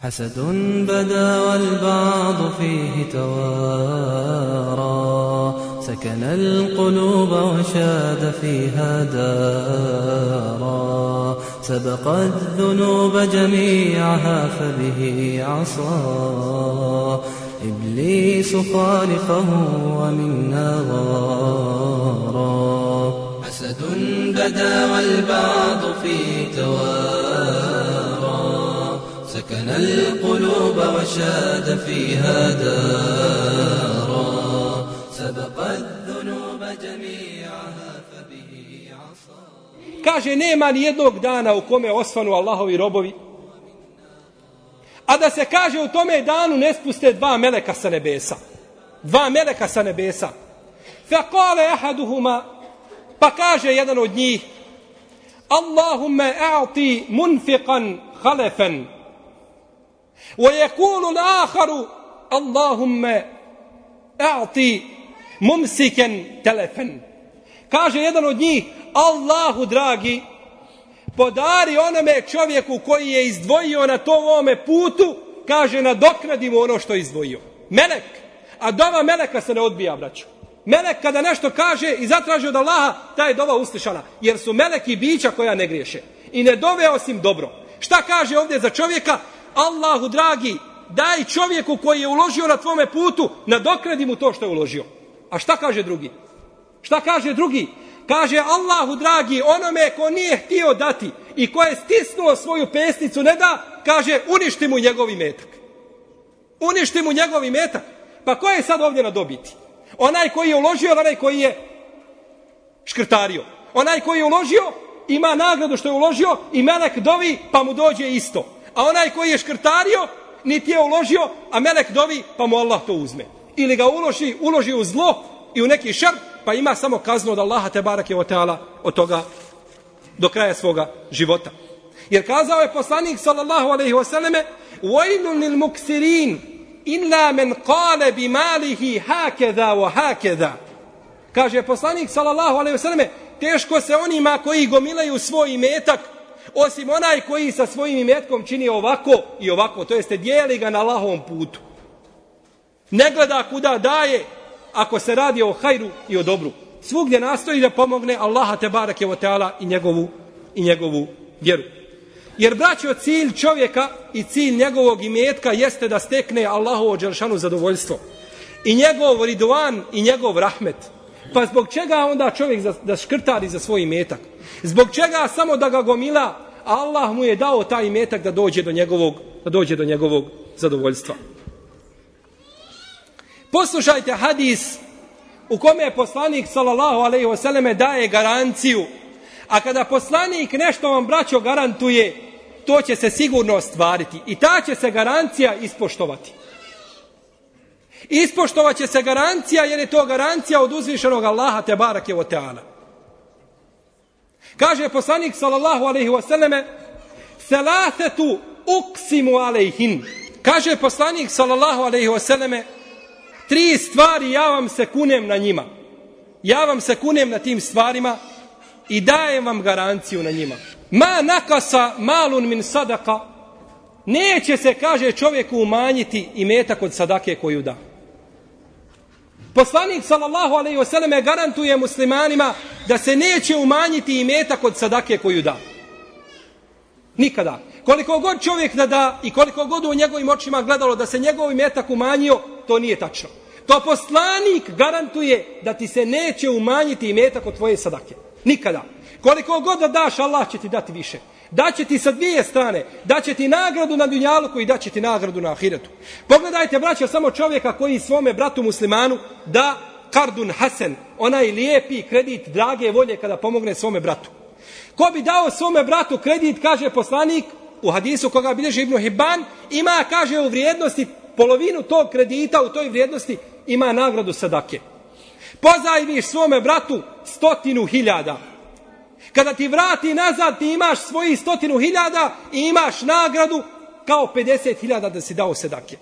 حسد بدا والبعض فيه توارى. سكن القلوب وشاد فيها دارا. سبق الذنوب جميعها فبه عصى إبليس خالقه ومنا غارا. حسد بدا والبعض فيه توارى. سكن القلوب وشاد فيها دارا سبق الذنوب جميعها فبه عصى Kaže, nema ni jednog dana u kome osvanu Allahovi robovi, a da se kaže u tome danu ne spuste dva meleka sa nebesa. Dva meleka sa nebesa. Fa kale ahaduhuma, pa kaže jedan od njih, Allahumme a'ti munfiqan halefen, ويقول الآخر اللهم أعطي ممسكا تلفا kaže jedan od njih Allahu dragi podari onome čovjeku koji je izdvojio na tom ovome putu kaže nadoknadi mu ono što je izdvojio melek a dova meleka se ne odbija braću melek kada nešto kaže i zatraži od Allaha ta je dova uslišana jer su meleki bića koja ne griješe i ne dove osim dobro šta kaže ovdje za čovjeka Allahu dragi, daj čovjeku koji je uložio na tvome putu, nadokradi mu to što je uložio. A šta kaže drugi? Šta kaže drugi? Kaže Allahu dragi, onome ko nije htio dati i ko je stisnuo svoju pesnicu, ne da, kaže uništi mu njegovi metak. Uništi mu njegovi metak. Pa ko je sad ovdje na dobiti? Onaj koji je uložio, onaj koji je škrtario. Onaj koji je uložio, ima nagradu što je uložio i melek dovi, pa mu dođe isto A onaj koji je škrtario, niti je uložio, a melek dovi, pa mu Allah to uzme. Ili ga uloži, uloži u zlo i u neki šar, pa ima samo kaznu od Allaha te barake o teala od toga do kraja svoga života. Jer kazao je poslanik sallallahu alejhi ve selleme: "Vojnun lil muksirin illa men qala bi malihi hakeza wa hakeza." Kaže poslanik sallallahu alejhi ve selleme: "Teško se onima koji gomilaju svoj imetak osim onaj koji sa svojim imetkom čini ovako i ovako, to jeste dijeli ga na lahom putu. Ne gleda kuda daje ako se radi o hajru i o dobru. Svugdje nastoji da pomogne Allaha te barake o teala i njegovu, i njegovu vjeru. Jer braćo cilj čovjeka i cilj njegovog imetka jeste da stekne Allahovo dželšanu zadovoljstvo. I njegov riduan i njegov rahmet. Pa zbog čega onda čovjek da škrtari za svoj imetak? Zbog čega samo da ga gomila, Allah mu je dao taj metak da dođe do njegovog, da dođe do njegovog zadovoljstva. Poslušajte hadis u kome je poslanik sallallahu alejhi ve selleme daje garanciju. A kada poslanik nešto vam braćo garantuje, to će se sigurno ostvariti i ta će se garancija ispoštovati. Ispoštovat će se garancija jer je to garancija od uzvišenog Allaha te barake o teana. Kaže poslanik sallallahu alejhi ve selleme: "Thalathatu uqsimu alejhin." Kaže poslanik sallallahu alejhi ve selleme: "Tri stvari ja vam se kunem na njima. Ja vam se kunem na tim stvarima i dajem vam garanciju na njima. Ma nakasa malun min sadaka Neće se, kaže čovjeku, umanjiti i metak od sadake koju da. Poslanik sallallahu alejhi ve selleme garantuje muslimanima da se neće umanjiti i kod sadake koju da. Nikada. Koliko god čovjek da da i koliko god u njegovim očima gledalo da se njegov metak umanjio, to nije tačno. To poslanik garantuje da ti se neće umanjiti i metak od tvoje sadake. Nikada. Koliko god da daš, Allah će ti dati više. Daće ti sa dvije strane. Daće ti nagradu na dunjaluku i daće ti nagradu na ahiretu. Pogledajte, braćo, samo čovjeka koji svome bratu muslimanu da kardun hasen, onaj lijepi kredit drage volje kada pomogne svome bratu. Ko bi dao svome bratu kredit, kaže poslanik, u hadisu koga bilježi Ibnu Hibban, ima, kaže, u vrijednosti, polovinu tog kredita u toj vrijednosti ima nagradu sadake. Pozajmiš svome bratu stotinu hiljada. Kada ti vrati nazad, ti imaš svoji stotinu hiljada i imaš nagradu kao 50 hiljada da si dao sedake.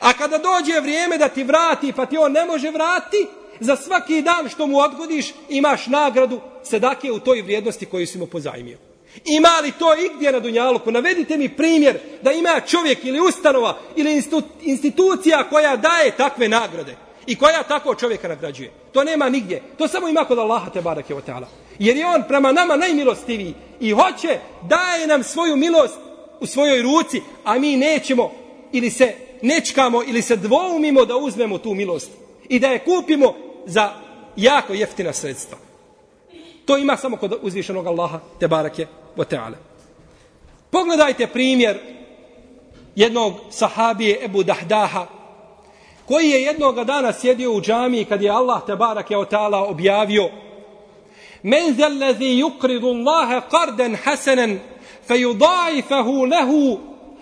A kada dođe vrijeme da ti vrati, pa ti on ne može vrati, za svaki dan što mu odgodiš, imaš nagradu sedake u toj vrijednosti koju si mu pozajmio. Ima li to igdje na Dunjaluku? Navedite mi primjer da ima čovjek ili ustanova ili institucija koja daje takve nagrade i koja tako čovjeka nagrađuje. To nema nigdje. To samo ima kod Allaha te barake o ta'ala. Jer je on prema nama najmilostiviji i hoće daje nam svoju milost u svojoj ruci, a mi nećemo ili se nečkamo ili se dvoumimo da uzmemo tu milost i da je kupimo za jako jeftina sredstva. To ima samo kod uzvišenog Allaha te barake wa ta'ala. Pogledajte primjer jednog sahabije Ebu Dahdaha, koji je jednog dana sjedio u džamiji kad je Allah te barake wa ta'ala objavio Men zel lezi yukridu Allahe qarden hasanan fe yudaifahu lehu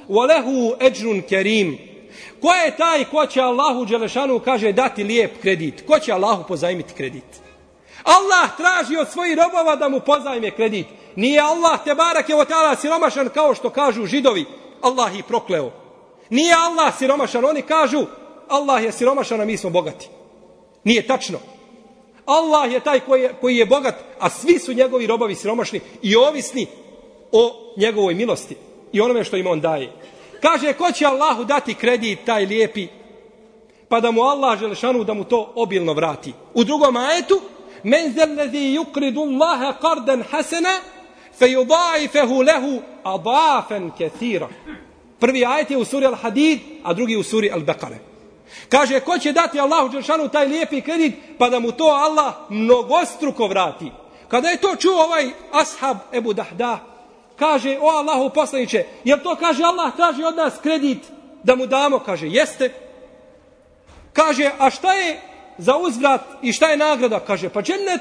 wa lehu eđrun kerim. Ko je taj ko će Allahu Đelešanu kaže dati lijep kredit? Ko će Allahu pozajmiti kredit? Allah traži od svojih robova da mu pozajme kredit. Nije Allah te barak je otala siromašan kao što kažu židovi. Allah ih prokleo. Nije Allah siromašan. Oni kažu Allah je siromašan, a mi smo bogati. Nije tačno. Allah je taj koji je, koji je bogat, a svi su njegovi robovi siromašni i ovisni o njegovoj milosti i onome što im on daje. Kaže, ko će Allahu dati kredit taj lijepi, pa da mu Allah želešanu da mu to obilno vrati. U drugom ajetu, men zel lezi yukridu Allahe qardan hasena, fe yudajfehu lehu adafen kethira. Prvi ajet je u suri Al-Hadid, a drugi u suri Al-Bekare. Kaže, ko će dati Allahu Đeršanu taj lijepi kredit, pa da mu to Allah mnogostruko vrati. Kada je to čuo ovaj ashab Ebu Dahda, kaže, o Allahu poslaniće, jel to kaže Allah traži od nas kredit da mu damo, kaže, jeste. Kaže, a šta je za uzvrat i šta je nagrada? Kaže, pa džennet.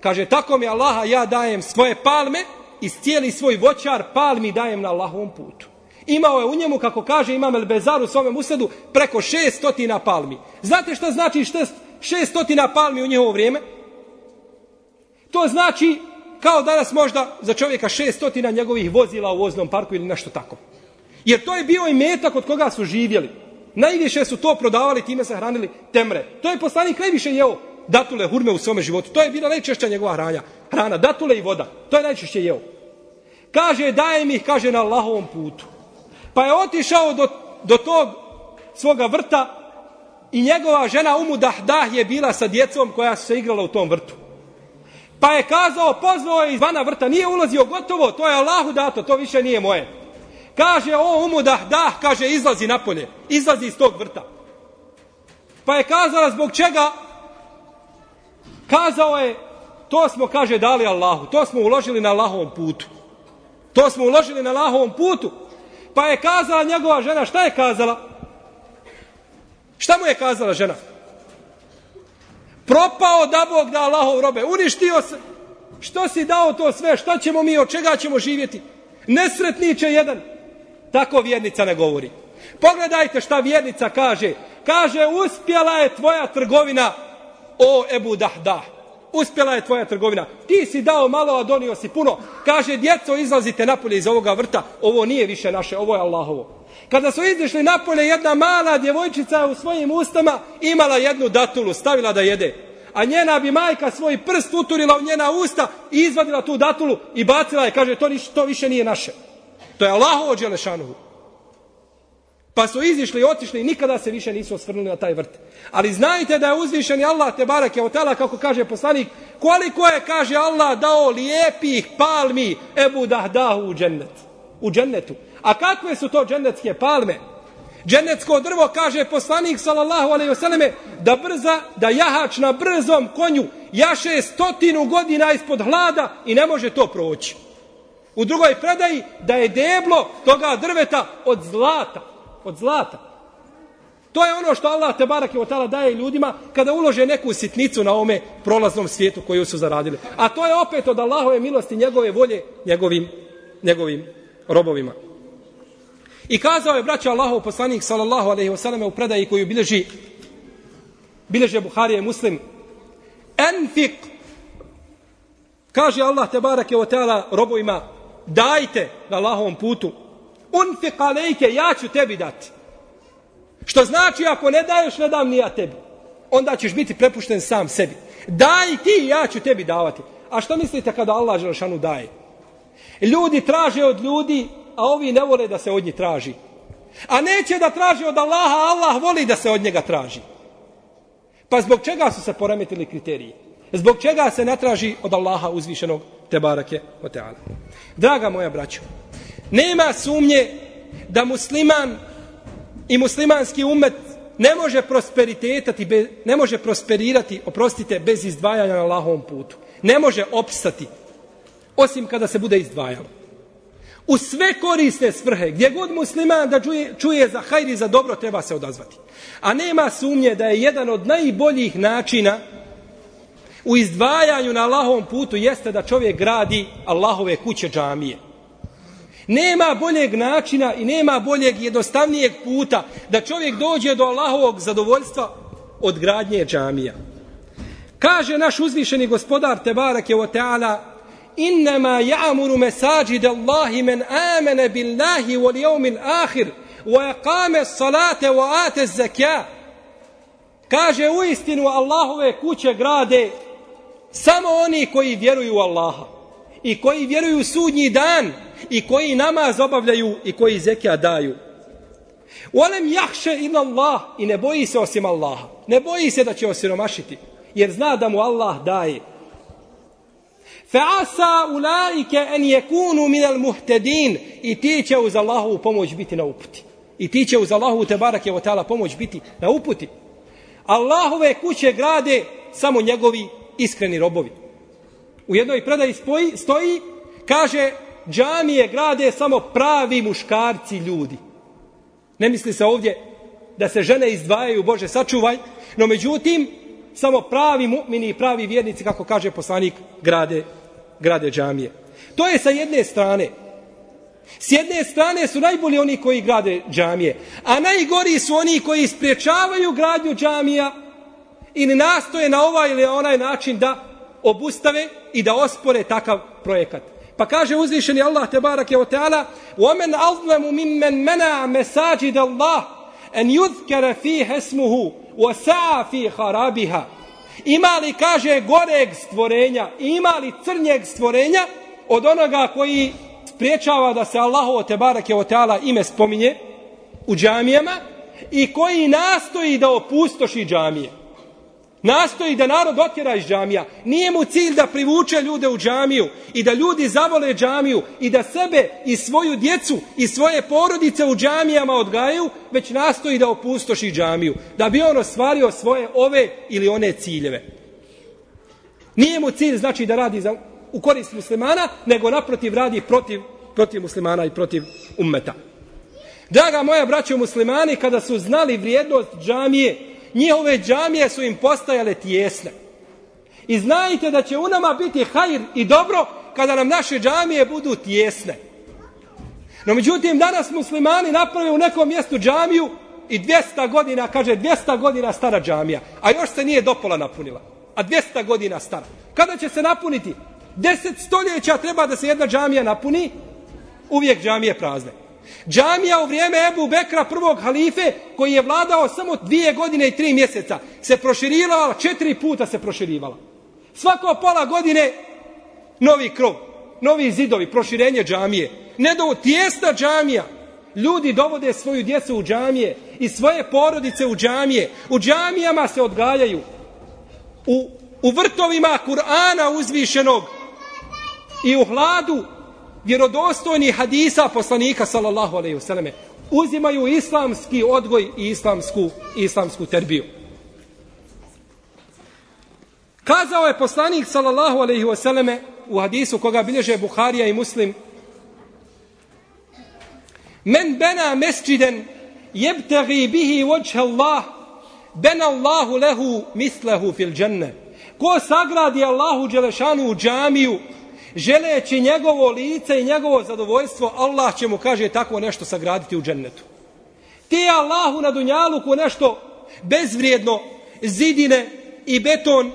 Kaže, tako mi Allaha, ja dajem svoje palme i cijeli svoj voćar palmi dajem na Allahovom putu. Imao je u njemu, kako kaže Imam El Bezar u svome usedu, preko šestotina palmi. Znate šta znači šestotina palmi u njihovo vrijeme? To znači kao danas možda za čovjeka šestotina njegovih vozila u voznom parku ili nešto tako. Jer to je bio i metak od koga su živjeli. Najviše su to prodavali, time se hranili temre. To je poslanik najviše jeo datule, hurme u svome životu. To je bila najčešća njegova hranja. Hrana, datule i voda. To je najčešće jeo. Kaže, daje mi ih, kaže, na Allahovom putu. Pa je otišao do, do tog svoga vrta i njegova žena Umu Dahdah je bila sa djecom koja su se igrala u tom vrtu. Pa je kazao, pozvao je izvana vrta, nije ulazio gotovo, to je Allahu dato, to više nije moje. Kaže, o Umu Dahdah, kaže, izlazi napolje, izlazi iz tog vrta. Pa je kazala zbog čega? Kazao je, to smo, kaže, dali Allahu, to smo uložili na Allahovom putu. To smo uložili na Allahovom putu. Pa je kazala njegova žena, šta je kazala? Šta mu je kazala žena? Propao da Bog da Allahov robe, uništio se. Što si dao to sve? Šta ćemo mi, od čega ćemo živjeti? Nesretniće jedan. Tako vjernica ne govori. Pogledajte šta vjernica kaže. Kaže, uspjela je tvoja trgovina, o Ebu Dahdah uspjela je tvoja trgovina. Ti si dao malo, a donio si puno. Kaže, djeco, izlazite napolje iz ovoga vrta. Ovo nije više naše, ovo je Allahovo. Kada su izišli napolje, jedna mala djevojčica u svojim ustama imala jednu datulu, stavila da jede. A njena bi majka svoj prst uturila u njena usta i izvadila tu datulu i bacila je. Kaže, to, to više nije naše. To je Allahovo dželešanuhu. Pa su izišli i otišli i nikada se više nisu osvrnuli na taj vrt. Ali znajte da je uzvišen Allah te barake od tela, kako kaže poslanik, koliko je, kaže Allah, dao lijepih palmi Ebu Dahdahu u džennet. U džennetu. A kakve su to džennetske palme? Džennetsko drvo, kaže poslanik, sallallahu alaihi vseleme, da brza, da jahač na brzom konju jaše stotinu godina ispod hlada i ne može to proći. U drugoj predaji da je deblo toga drveta od zlata od zlata. To je ono što Allah te barake je otala daje ljudima kada ulože neku sitnicu na ome prolaznom svijetu koju su zaradili. A to je opet od Allahove milosti njegove volje njegovim, njegovim robovima. I kazao je braća Allahov poslanik sallallahu alaihi wasallam u predaji koju bilježi bileže Buharije muslim enfik kaže Allah te barake ve otala robovima dajte na Allahovom putu unfik alejke, ja ću tebi dati. Što znači, ako ne daješ, ne dam ni ja tebi. Onda ćeš biti prepušten sam sebi. Daj ti, ja ću tebi davati. A što mislite kada Allah Želšanu daje? Ljudi traže od ljudi, a ovi ne vole da se od njih traži. A neće da traže od Allaha, Allah voli da se od njega traži. Pa zbog čega su se poremetili kriteriji? Zbog čega se ne traži od Allaha uzvišenog te barake o teala? Draga moja braćo, nema sumnje da musliman i muslimanski umet ne može prosperitetati, ne može prosperirati, oprostite, bez izdvajanja na Allahovom putu. Ne može opstati, osim kada se bude izdvajalo. U sve korisne svrhe, gdje god musliman da čuje, čuje za hajri za dobro, treba se odazvati. A nema sumnje da je jedan od najboljih načina u izdvajanju na Allahovom putu jeste da čovjek gradi Allahove kuće džamije. Nema boljeg načina i nema boljeg jednostavnijeg puta da čovjek dođe do Allahovog zadovoljstva od gradnje džamija. Kaže naš uzvišeni gospodar Tebarak je o Teala Innama ja'muru mesađid Allahi men amene billahi wal jeumil ahir wa aqame salate wa ate zakja. Kaže u istinu Allahove kuće grade samo oni koji vjeruju u Allaha i koji vjeruju u sudnji dan i koji namaz obavljaju i koji zekija daju. Olem jahše in Allah i ne boji se osim Allaha. Ne boji se da će osiromašiti jer zna da mu Allah daje. Fa asa ulaike en yekunu min al-muhtadin i ti će uz Allahovu pomoć biti na uputi. I ti će uz Allahovu te barake ve ta'ala pomoć biti na uputi. Allahove kuće grade samo njegovi iskreni robovi. U jednoj predaji spoji, stoji, kaže, džamije grade samo pravi muškarci ljudi. Ne misli se ovdje da se žene izdvajaju, Bože, sačuvaj, no međutim, samo pravi mu'mini i pravi vjernici, kako kaže poslanik, grade, grade džamije. To je sa jedne strane. S jedne strane su najbolji oni koji grade džamije, a najgori su oni koji ispriječavaju gradnju džamija ili nastoje na ovaj ili onaj način da obustave i da ospore takav projekat. Pa kaže uzvišeni Allah te barake o teala وَمَنْ أَظْلَمُ مِنْ مَنْ مَنَا مَسَاجِدَ اللَّهِ أَنْ يُذْكَرَ فِي هَسْمُهُ وَسَعَ فِي خَرَابِهَا Ima li, kaže, goreg stvorenja, ima li crnjeg stvorenja od onoga koji spriječava da se Allah te barake o teala ime spominje u džamijama i koji nastoji da opustoši džamije. Nastoji da narod otjera iz džamija. Nije mu cilj da privuče ljude u džamiju i da ljudi zavole džamiju i da sebe i svoju djecu i svoje porodice u džamijama odgajaju, već nastoji da opustoši džamiju. Da bi on ostvario svoje ove ili one ciljeve. Nije mu cilj znači da radi za, u korist muslimana, nego naprotiv radi protiv, protiv muslimana i protiv ummeta. Draga moja braćo muslimani, kada su znali vrijednost džamije, njihove džamije su im postajale tijesne. I znajte da će u nama biti hajr i dobro kada nam naše džamije budu tijesne. No međutim, danas muslimani naprave u nekom mjestu džamiju i 200 godina, kaže 200 godina stara džamija, a još se nije dopola napunila. A 200 godina stara. Kada će se napuniti? 10 stoljeća treba da se jedna džamija napuni, uvijek džamije prazne. Džamija u vrijeme Ebu Bekra, prvog halife, koji je vladao samo dvije godine i tri mjeseca, se proširivala, četiri puta se proširivala. Svako pola godine novi krov, novi zidovi, proširenje džamije. Ne do tijesta džamija. Ljudi dovode svoju djecu u džamije i svoje porodice u džamije. U džamijama se odgajaju. U, u vrtovima Kur'ana uzvišenog i u hladu vjerodostojni hadisa poslanika sallallahu alejhi ve selleme uzimaju islamski odgoj i islamsku islamsku terbiju. Kazao je poslanik sallallahu alejhi ve selleme u hadisu koga bilježe Buharija i Muslim Men bena mesjiden yebtaghi bihi wajha Allah bena Allahu lahu mislahu fil dženne. Ko sagradi Allahu dželešanu u džamiju želeći njegovo lice i njegovo zadovoljstvo, Allah će mu, kaže, tako nešto sagraditi u džennetu. Ti Allahu na dunjaluku nešto bezvrijedno, zidine i beton,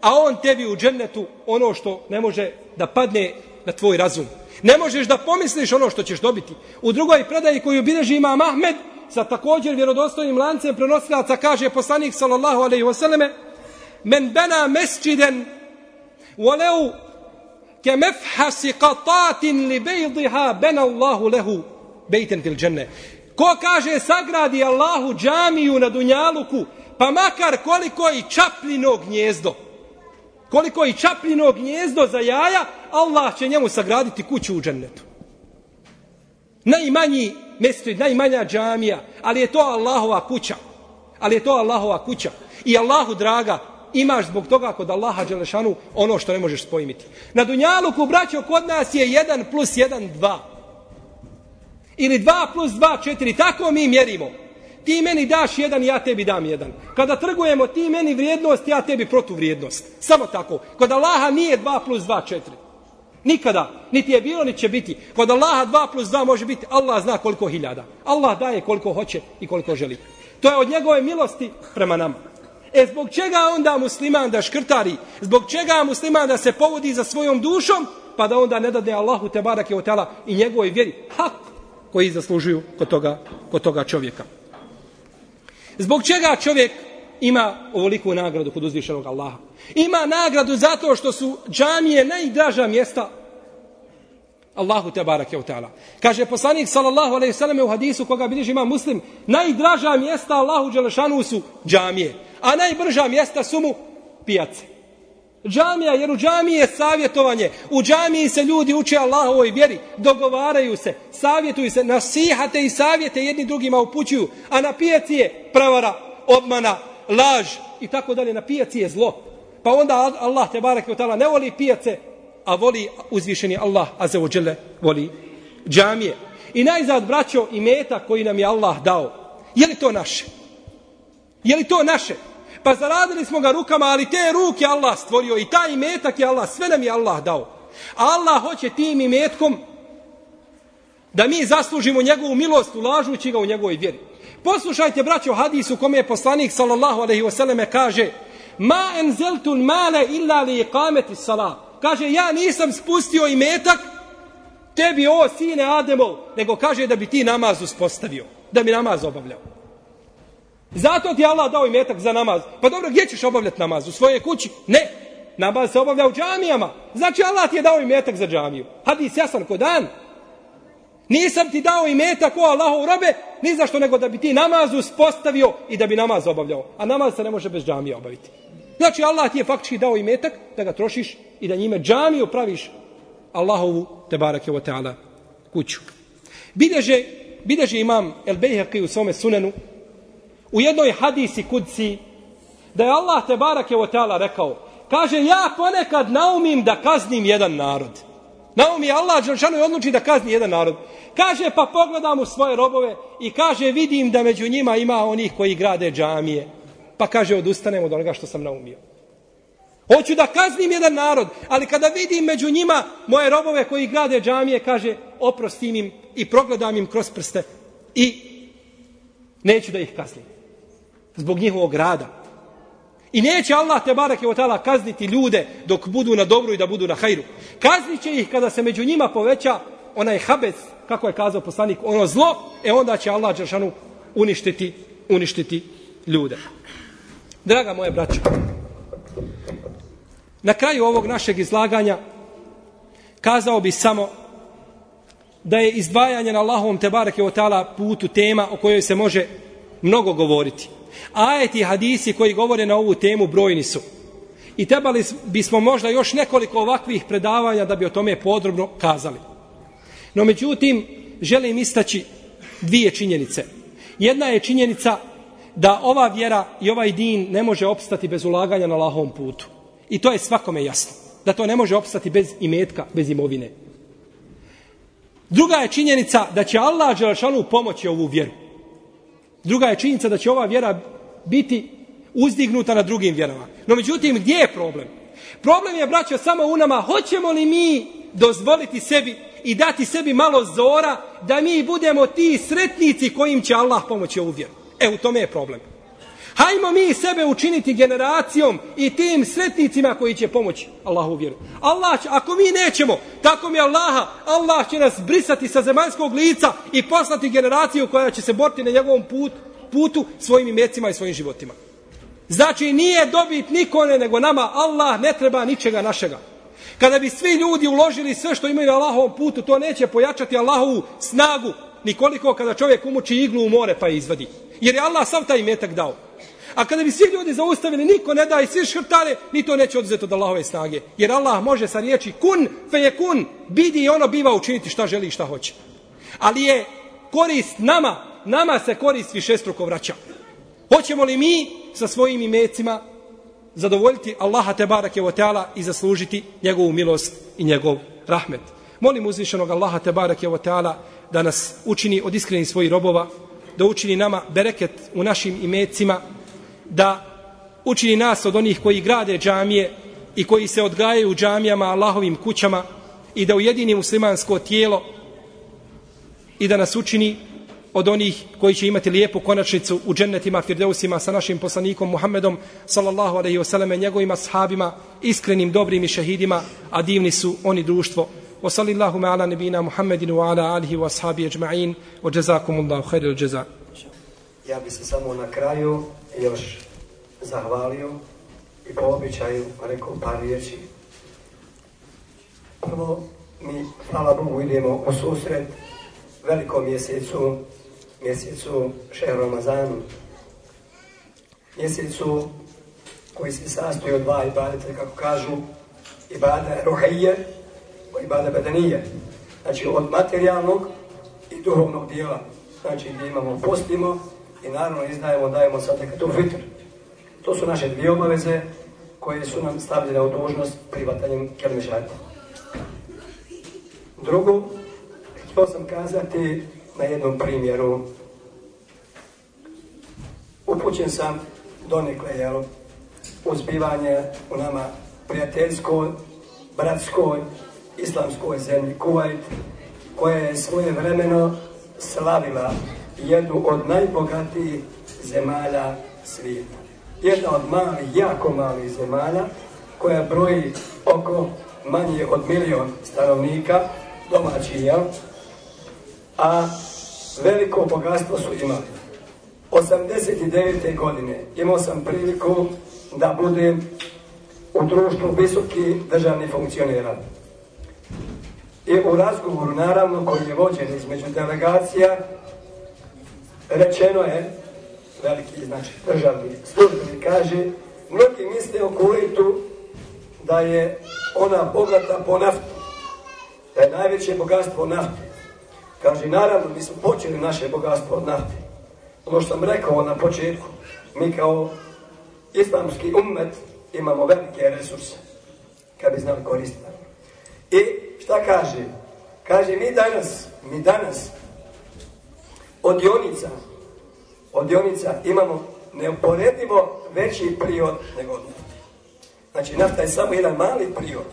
a on tebi u džennetu ono što ne može da padne na tvoj razum. Ne možeš da pomisliš ono što ćeš dobiti. U drugoj predaji koju bileži ima Mahmed, sa također vjerodostojnim lancem prenosilaca, kaže poslanik sallallahu alaihi selleme men bena mesčiden, voleu ke mefhasi qatatin li bejdiha ben Allahu lehu bejten fil dženne. Ko kaže sagradi Allahu džamiju na Dunjaluku, pa makar koliko i čapljino gnjezdo, koliko i čapljino gnjezdo za jaja, Allah će njemu sagraditi kuću u džennetu. Najmanji mjesto, najmanja džamija, ali je to Allahova kuća. Ali je to Allahova kuća. I Allahu draga, imaš zbog toga kod Allaha Đelešanu ono što ne možeš spojimiti. Na Dunjaluku, braćo, kod nas je 1 plus 1, 2. Ili 2 plus 2, 4. Tako mi mjerimo. Ti meni daš jedan, ja tebi dam jedan. Kada trgujemo, ti meni vrijednost, ja tebi protuvrijednost. Samo tako. Kod Allaha nije 2 plus 2, 4. Nikada. Niti je bilo, niti će biti. Kod Allaha 2 plus 2 može biti. Allah zna koliko hiljada. Allah daje koliko hoće i koliko želi. To je od njegove milosti prema nama. E zbog čega onda musliman da škrtari? Zbog čega musliman da se povodi za svojom dušom? Pa da onda ne dade Allahu te barake o tela i njegovoj vjeri. Hak koji zaslužuju kod toga, kod toga čovjeka. Zbog čega čovjek ima ovoliku nagradu kod uzvišenog Allaha? Ima nagradu zato što su džamije najdraža mjesta Allahu te barake u ta'ala. Kaže poslanik sallallahu alejhi ve u hadisu koga bilježi ima muslim, najdraža mjesta Allahu dželešanu su džamije, a najbrža mjesta su mu pijace. Džamija, jer u džamiji je savjetovanje. U džamiji se ljudi uče Allahovoj vjeri, dogovaraju se, savjetuju se, nasihate i savjete jedni drugima upućuju, a na pijaci je pravara, obmana, laž i tako dalje. Na pijaci je zlo. Pa onda Allah te barek otala ne voli pijace, a voli uzvišeni Allah, a za ođele voli džamije. I najzad, braćo, i meta koji nam je Allah dao, je li to naše? Je li to naše? Pa zaradili smo ga rukama, ali te ruke Allah stvorio i taj imetak je Allah, sve nam je Allah dao. Allah hoće tim imetkom da mi zaslužimo njegovu milost ulažući ga u njegovoj vjeri. Poslušajte, braćo, hadisu kome je poslanik, sallallahu alaihi wasallam, kaže Ma enzeltun male illa li ikameti salat kaže ja nisam spustio imetak tebi o sine Ademov, nego kaže da bi ti namaz uspostavio, da bi namaz obavljao. Zato ti Allah dao i metak za namaz. Pa dobro, gdje ćeš obavljati namaz? U svojoj kući? Ne. Namaz se obavlja u džamijama. Znači Allah ti je dao i metak za džamiju. Hadis jasan ko dan. Nisam ti dao i metak o Allahov robe, ni zašto nego da bi ti namaz uspostavio i da bi namaz obavljao. A namaz se ne može bez džamije obaviti. Znači Allah ti je faktički dao i metak da ga trošiš i da njime džamiju praviš Allahovu te barake wa ta'ala kuću. Bideže, bideže imam El Bejhaqi u svome sunenu u jednoj hadisi kudci da je Allah te barake o teala rekao kaže ja ponekad naumim da kaznim jedan narod. Naumi Allah Đelšanu je odluči da kazni jedan narod. Kaže pa pogledam u svoje robove i kaže vidim da među njima ima onih koji grade džamije. Pa kaže, odustanem od onoga što sam naumio. Hoću da kaznim jedan narod, ali kada vidim među njima moje robove koji grade džamije, kaže, oprostim im i progledam im kroz prste i neću da ih kaznim. Zbog njihovog rada. I neće Allah te barake o tala kazniti ljude dok budu na dobru i da budu na hajru. Kaznit će ih kada se među njima poveća onaj habes, kako je kazao poslanik, ono zlo, e onda će Allah Đeršanu uništiti, uništiti ljude. Draga moje braće, na kraju ovog našeg izlaganja kazao bi samo da je izdvajanje na Allahovom tebareke o tala putu tema o kojoj se može mnogo govoriti. Ajeti hadisi koji govore na ovu temu brojni su. I trebali bismo možda još nekoliko ovakvih predavanja da bi o tome podrobno kazali. No međutim, želim istaći dvije činjenice. Jedna je činjenica da ova vjera i ovaj din ne može opstati bez ulaganja na lahom putu. I to je svakome jasno. Da to ne može opstati bez imetka, bez imovine. Druga je činjenica da će Allah Đelešanu pomoći ovu vjeru. Druga je činjenica da će ova vjera biti uzdignuta na drugim vjerama. No međutim, gdje je problem? Problem je, braćo, samo u nama. Hoćemo li mi dozvoliti sebi i dati sebi malo zora da mi budemo ti sretnici kojim će Allah pomoći ovu vjeru? E, u tome je problem. Hajmo mi sebe učiniti generacijom i tim sretnicima koji će pomoći Allahu vjeru. Allah će, ako mi nećemo, tako mi Allaha, Allah će nas brisati sa zemaljskog lica i poslati generaciju koja će se boriti na njegovom put, putu svojim imecima i svojim životima. Znači nije dobit nikone nego nama Allah ne treba ničega našega. Kada bi svi ljudi uložili sve što imaju na Allahovom putu, to neće pojačati Allahovu snagu nikoliko kada čovjek umuči iglu u more pa izvadi. Jer je Allah sam taj metak dao. A kada bi svi ljudi zaustavili, niko ne da i svi šrtare, ni to neće oduzeti od Allahove snage. Jer Allah može sa riječi kun, fe je kun, bidi i ono biva učiniti šta želi i šta hoće. Ali je korist nama, nama se korist više struko vraća. Hoćemo li mi sa svojim imecima zadovoljiti Allaha te barake o teala i zaslužiti njegovu milost i njegov rahmet. Molim uzvišenog Allaha te barake o teala da nas učini od iskrenih svojih robova, da učini nama bereket u našim imecima, da učini nas od onih koji grade džamije i koji se odgajaju u džamijama Allahovim kućama i da ujedini muslimansko tijelo i da nas učini od onih koji će imati lijepu konačnicu u džennetima Firdeusima sa našim poslanikom Muhammedom sallallahu alaihi wasallam njegovima sahabima iskrenim dobrim i šehidima a divni su oni društvo. Wa sallallahu ala nebina Muhammedinu wa ala alihi wa sahabi ajma'in. Wa jazakumullahu khairil jaza. Ja bi se samo na kraju još zahvalio i po običaju rekao par riječi prvo mi hvala Bogu idemo u susret velikom mjesecu mjesecu Šehr Ramazanu, mjesecu koji se sastoji od dva ibadete, kako kažu, ibada rohajije i ibada bedanije. Znači od materijalnog i duhovnog dijela. Znači gdje imamo postimo i naravno izdajemo, dajemo sad nekatu fitr. To su naše dvije obaveze koje su nam stavljene u dužnost privatanjem kelmešata. Drugo, htio sam kazati na jednom primjeru. Upućen sam donekle, jel, uzbivanje u nama prijateljskoj, bratskoj, islamskoj zemlji Kuwait, koja je svoje vremeno slavila jednu od najbogatijih zemalja svijeta. Jedna od malih, jako malih zemalja, koja broji oko manje od milion stanovnika, domaći, jel? a veliko bogatstvo su imali. 89. godine imao sam priliku da budem u društvu visoki državni funkcionera. I u razgovoru, naravno, koji je vođen između delegacija, rečeno je, veliki, znači, državni službeni kaže, mnogi misle o Kuvajtu da je ona bogata po naftu, da je najveće bogatstvo nafte. Kaže, naravno, mi smo počeli naše bogatstvo od nafte. Ono što sam rekao na početku, mi kao islamski ummet imamo velike resurse, kad bi znali koristiti. I šta kaže? Kaže, mi danas, mi danas od dionica, od dionica imamo neuporedivo veći priod nego od nafte. Znači, nafta je samo jedan mali priod.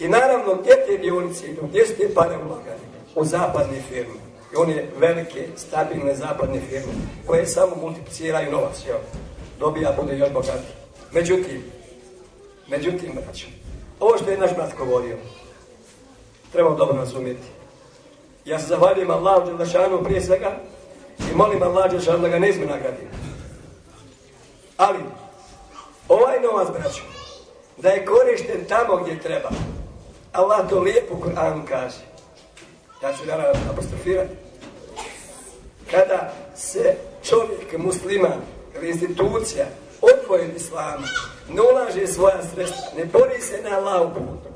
I naravno, gdje te dionice idu, gdje su te pare ulagane? U zapadne firme. I one velike, stabilne zapadne firme, koje samo multipliciraju novac, jel? Dobija, bude još bogati. Međutim, međutim, braću, ovo što je naš brat govorio, treba dobro razumjeti. Ja se zahvaljujem Allahu Đelešanu prije svega i molim Allah Đelešanu da ga ne izme nagradim. Ali, ovaj novac, braću, da je korišten tamo gdje treba, Allah to lijepo u Kur'anu kaže. Ja ću naravno apostrofirati. Kada se čovjek, musliman ili institucija odvoje od islama, ne ulaže svoja sredstva, ne bori se na Allahu putu,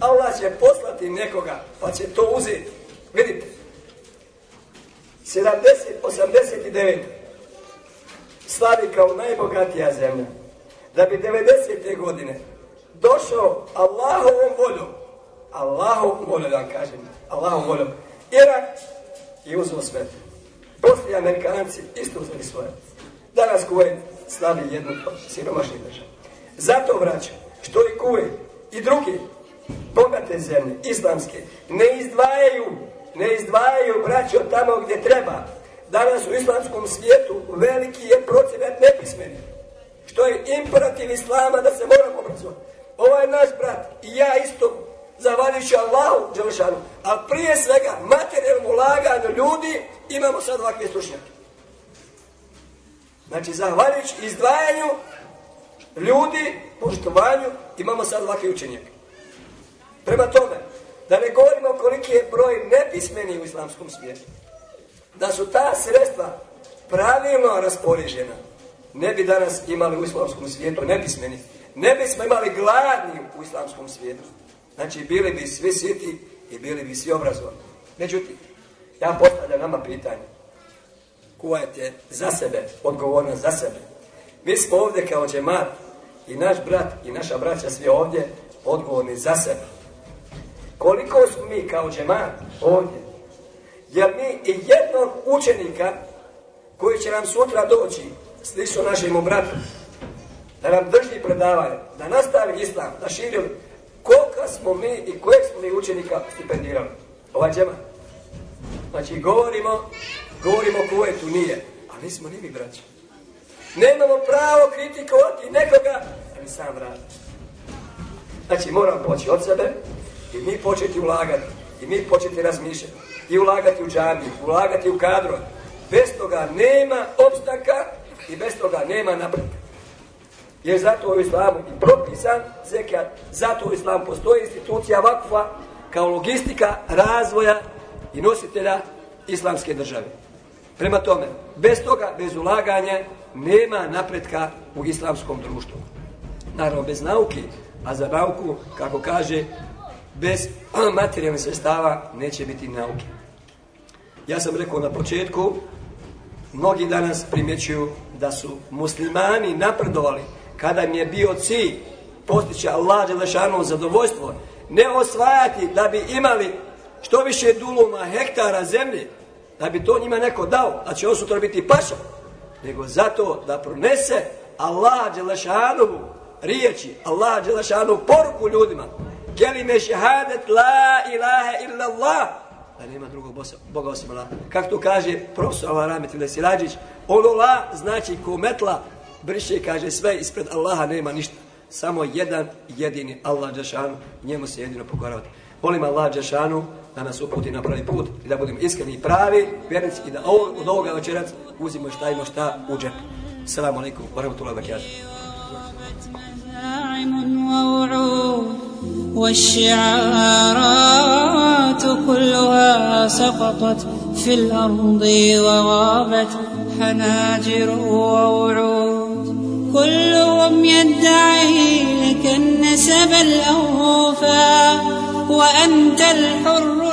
Allah će poslati nekoga, pa će to uzeti. Vidite, 70, 89 slavi kao najbogatija zemlja, da bi 90. godine došao Allahovom voljom Allahovom voljom, da kažem, Allahovom voljom. Irak i uzeo sve. Poslije Amerikanci isto uzeli svoje. Danas Kuwait slavi jednu od siromašnih država. Zato vraćam, što i Kuwait i drugi bogate zemlje, islamske, ne izdvajaju, ne izdvajaju braćo tamo gdje treba. Danas u islamskom svijetu veliki je procenat nepismeni. Što je imperativ islama da se moramo obrazovati. Ovo je naš brat i ja isto zahvaljujući Allahu Đelešanu, a prije svega materijalno ulaganje ljudi imamo sad ovakve stručnjake. Znači, zahvaljujući izdvajanju ljudi, poštovanju, imamo sad ovakve učenjake. Prema tome, da ne govorimo koliki je broj nepismeni u islamskom svijetu, da su ta sredstva pravilno rasporižena, ne bi danas imali u islamskom svijetu nepismeni, ne bi smo imali gladni u islamskom svijetu. Znači, bili bi svi siti i bili bi svi obrazovani. Međutim, ja postavljam nama pitanje. Kuvajte za sebe, odgovorna za sebe. Mi smo ovdje kao džemat i naš brat i naša braća svi ovdje odgovorni za sebe. Koliko smo mi kao džemat ovdje? Jer mi i jednog učenika koji će nam sutra doći slično našemu bratu, da nam drži predavanje, da nastavi islam, da širimo, koliko smo mi i kojeg smo mi učenika stipendirali? Ova džema. Znači, govorimo, govorimo ko je tu nije, a nismo ni mi braći. Nemamo pravo kritikovati nekoga, da mi sam radi. Znači, moram poći od sebe i mi početi ulagati, i mi početi razmišljati, i ulagati u džami, ulagati u kadro. Bez toga nema opstaka i bez toga nema napretka. Jer zato u islamu i propisan zekijat, zato u islamu postoji institucija vakfa kao logistika razvoja i nositelja islamske države. Prema tome, bez toga, bez ulaganja, nema napretka u islamskom društvu. Naravno, bez nauke, a za nauku, kako kaže, bez materijalnih sredstava neće biti nauke. Ja sam rekao na početku, mnogi danas primjećuju da su muslimani napredovali kada im je bio cilj postići Allah Đelešanu zadovoljstvo, ne osvajati da bi imali što više duluma hektara zemlje, da bi to njima neko dao, a će on sutra biti paša, nego zato da pronese Allah Đelešanu riječi, Allah Đelešanu poruku ljudima, kelime šehadet la ilaha illa Allah, da nema drugog Boga osim Allah. Kako to kaže profesor Allah Rahmet ili Silađić, ono la znači kometla, briše kaže sve ispred Allaha nema ništa. Samo jedan jedini Allah Đelešanu, njemu se jedino pokoravati. Molim Allah Đelešanu da nas uputi na pravi put i da budemo iskreni i pravi, vjernici i da od ovoga večerac uzimo šta ima šta u džep. Assalamu alaikum, wa rahmatullahi wa barakatuh. والشعارات كلها سقطت في الأرض وغابت حناجر ووعود. كلهم يدعي لك النسب الأوفى وأنت الحر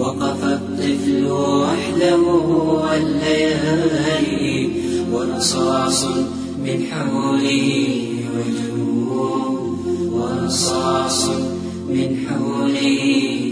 وقف الطفل وحده والليالي ورصاص من حوله وجوه ورصاص من حوله